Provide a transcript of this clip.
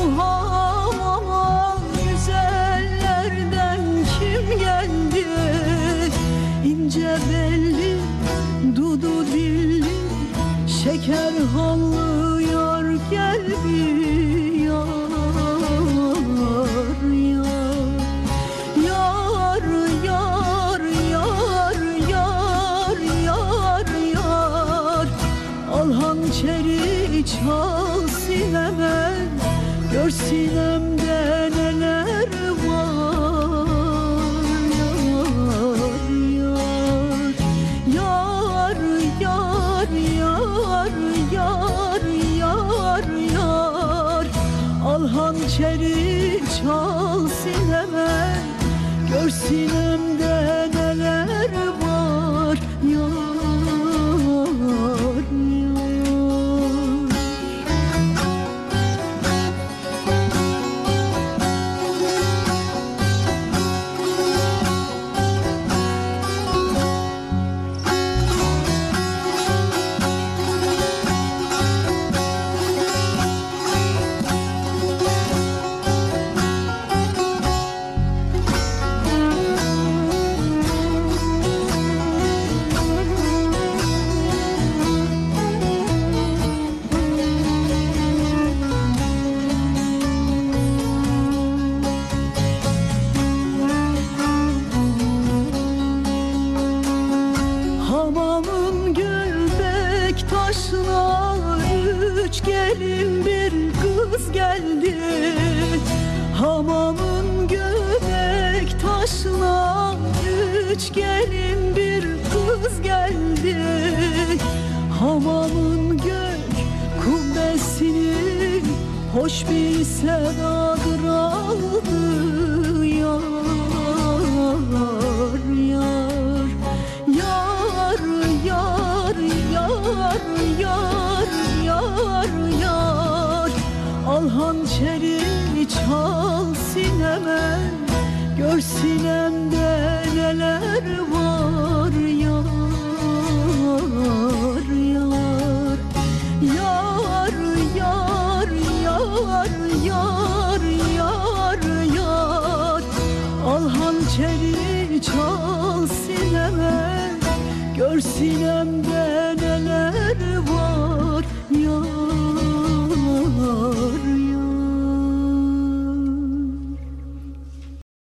Ilham güzellerden kim geldi? İnce belli, dudu Şeker hallıyor gel bir yar yar Yar yar yar yar yar. Yar Al çal sineme Gör sinemde neler var. Yar yar Yar yar yar yar. Yar yar Al hançeri çal neler var. Yar Üç gelin bir kız geldi. Hamamın göbek taşına Üç gelin bir kız geldi. Hamamın gök kubbesini Hoş bir sedadır aldı Yar yar Yar yar yar yar yar Al hançeri çal sineme Gör sinemde neler var Yar yar. Yar yar yar yar yar yar. Al hançeri çal sineme Gör sinemde